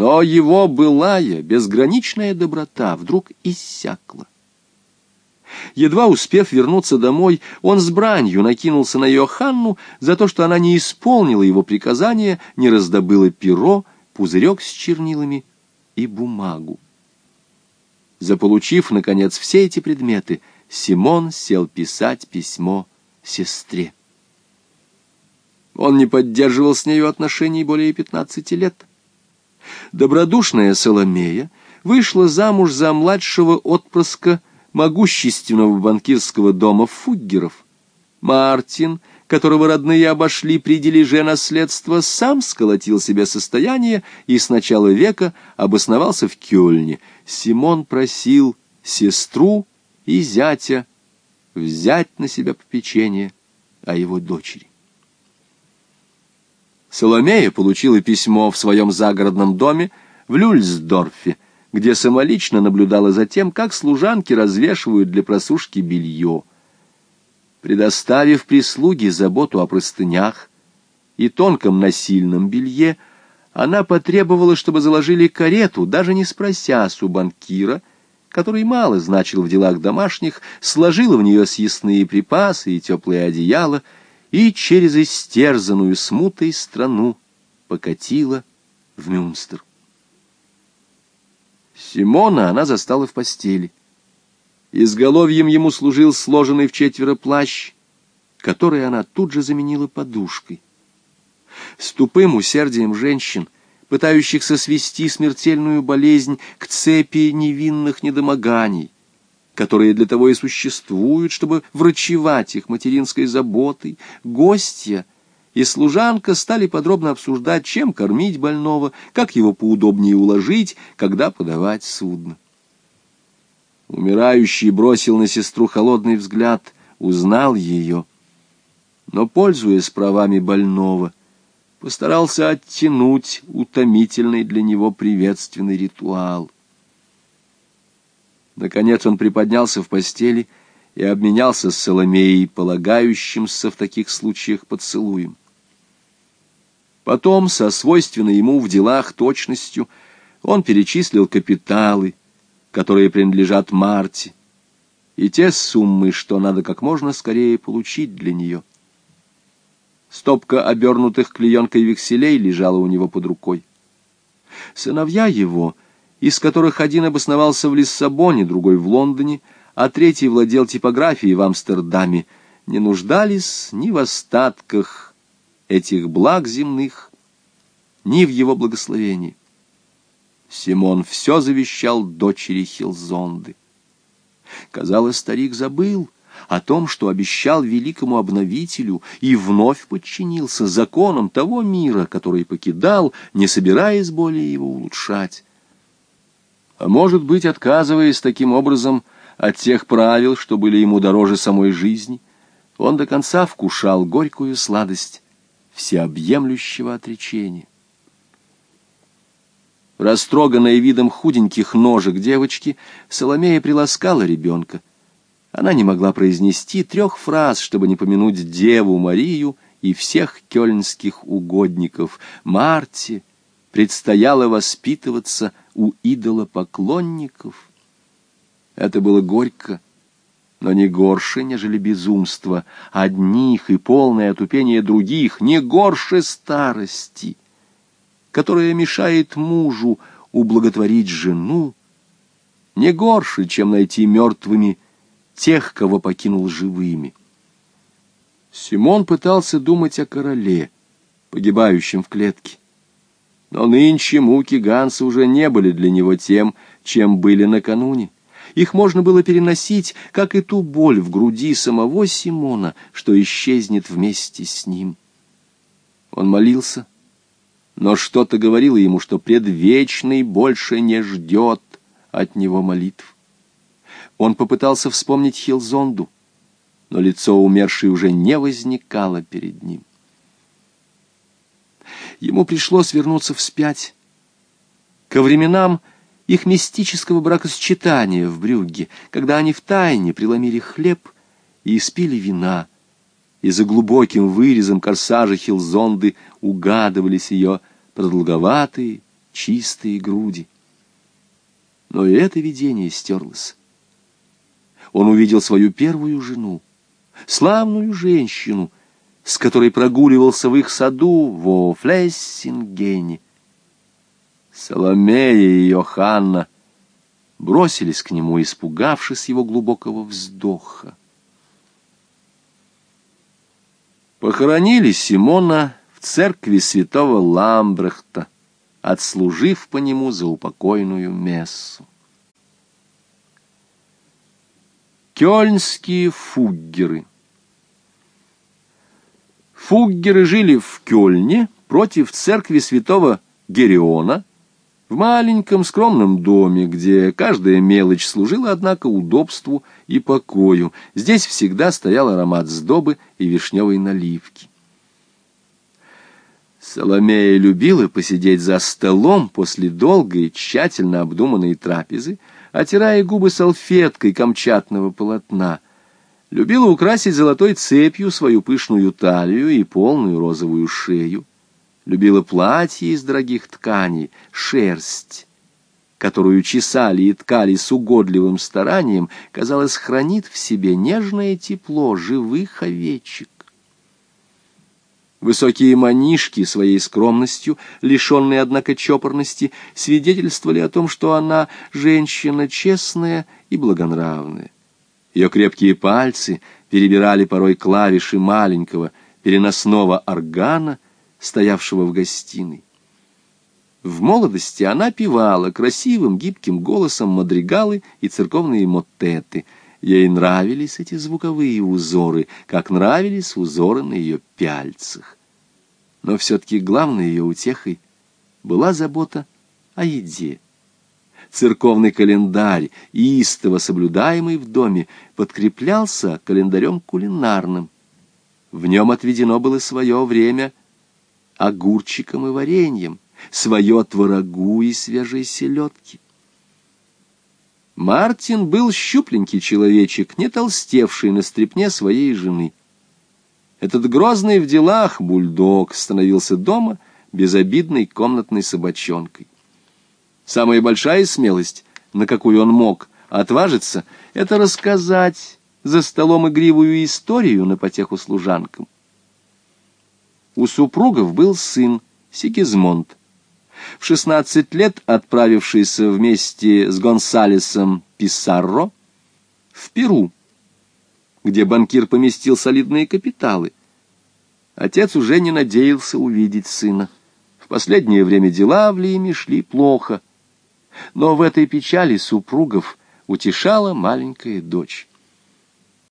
Но его былая, безграничная доброта вдруг иссякла. Едва успев вернуться домой, он с бранью накинулся на Йоханну за то, что она не исполнила его приказания, не раздобыла перо, пузырек с чернилами и бумагу. Заполучив, наконец, все эти предметы, Симон сел писать письмо сестре. Он не поддерживал с нею отношений более пятнадцати лет. Добродушная Соломея вышла замуж за младшего отпрыска могущественного банкирского дома Фуггеров. Мартин, которого родные обошли при дележе наследства, сам сколотил себе состояние и с начала века обосновался в Кёльне. Симон просил сестру и зятя взять на себя попечение о его дочери. Соломея получила письмо в своем загородном доме в Люльсдорфе, где самолично наблюдала за тем, как служанки развешивают для просушки белье. Предоставив прислуге заботу о простынях и тонком насильном белье, она потребовала, чтобы заложили карету, даже не спросясь у банкира, который мало значил в делах домашних, сложила в нее съестные припасы и теплое одеяло и через истерзанную смутой страну покатила в Мюнстер. Симона она застала в постели. Изголовьем ему служил сложенный в четверо плащ, который она тут же заменила подушкой. С тупым усердием женщин, пытающихся свести смертельную болезнь к цепи невинных недомоганий, которые для того и существуют, чтобы врачевать их материнской заботой, гостья — и служанка стали подробно обсуждать, чем кормить больного, как его поудобнее уложить, когда подавать судно. Умирающий бросил на сестру холодный взгляд, узнал ее, но, пользуясь правами больного, постарался оттянуть утомительный для него приветственный ритуал. Наконец он приподнялся в постели и обменялся с Соломеей, полагающимся в таких случаях поцелуем. Потом, со свойственной ему в делах точностью, он перечислил капиталы, которые принадлежат Марте, и те суммы, что надо как можно скорее получить для нее. Стопка обернутых клеенкой векселей лежала у него под рукой. Сыновья его, из которых один обосновался в Лиссабоне, другой в Лондоне, а третий владел типографией в Амстердаме, не нуждались ни в остатках этих благ земных, ни в его благословении. Симон все завещал дочери Хилзонды. Казалось, старик забыл о том, что обещал великому обновителю и вновь подчинился законам того мира, который покидал, не собираясь более его улучшать. Может быть, отказываясь таким образом от тех правил, что были ему дороже самой жизни, он до конца вкушал горькую сладость всеобъемлющего отречения. Растроганная видом худеньких ножек девочки, Соломея приласкала ребенка. Она не могла произнести трех фраз, чтобы не помянуть Деву Марию и всех кёльнских угодников. Марте предстояло воспитываться у идолопоклонников. Это было горько но не горше, нежели безумство одних и полное отупение других, не горше старости, которая мешает мужу ублаготворить жену, не горше, чем найти мертвыми тех, кого покинул живыми. Симон пытался думать о короле, погибающем в клетке. Но нынче муки Ганса уже не были для него тем, чем были накануне. Их можно было переносить, как и ту боль в груди самого Симона, что исчезнет вместе с ним. Он молился, но что-то говорило ему, что предвечный больше не ждет от него молитв. Он попытался вспомнить Хилзонду, но лицо умершей уже не возникало перед ним. Ему пришлось вернуться вспять. Ко временам их мистического бракосочетания в Брюгге, когда они втайне преломили хлеб и испили вина, и за глубоким вырезом корсажа Хилзонды угадывались ее продолговатые чистые груди. Но и это видение стерлось. Он увидел свою первую жену, славную женщину, с которой прогуливался в их саду во Флессингене. Соломея и Йоханна бросились к нему, испугавшись его глубокого вздоха. Похоронили Симона в церкви святого Ламбрехта, отслужив по нему за упокойную мессу. Кёльнские фуггеры Фуггеры жили в Кёльне против церкви святого Гериона, в маленьком скромном доме, где каждая мелочь служила, однако, удобству и покою. Здесь всегда стоял аромат сдобы и вишневой наливки. Соломея любила посидеть за столом после долгой, тщательно обдуманной трапезы, отирая губы салфеткой камчатного полотна. Любила украсить золотой цепью свою пышную талию и полную розовую шею любила платье из дорогих тканей, шерсть, которую чесали и ткали с угодливым старанием, казалось, хранит в себе нежное тепло живых овечек. Высокие манишки своей скромностью, лишенные, однако, чопорности, свидетельствовали о том, что она женщина честная и благонравная. Ее крепкие пальцы перебирали порой клавиши маленького переносного органа, стоявшего в гостиной. В молодости она певала красивым гибким голосом мадригалы и церковные мотеты. Ей нравились эти звуковые узоры, как нравились узоры на ее пяльцах. Но все-таки главной ее утехой была забота о еде. Церковный календарь, истово соблюдаемый в доме, подкреплялся календарем кулинарным. В нем отведено было свое время огурчиком и вареньем, свое творогу и свежей селедки. Мартин был щупленький человечек, не толстевший на стрепне своей жены. Этот грозный в делах бульдог становился дома безобидной комнатной собачонкой. Самая большая смелость, на какую он мог отважиться, это рассказать за столом игривую историю на потеху служанкам. У супругов был сын Сигизмунд. В 16 лет отправившийся вместе с Гонсалесом Писарро в Перу, где банкир поместил солидные капиталы. Отец уже не надеялся увидеть сына. В последнее время дела в Лиме шли плохо. Но в этой печали супругов утешала маленькая дочь.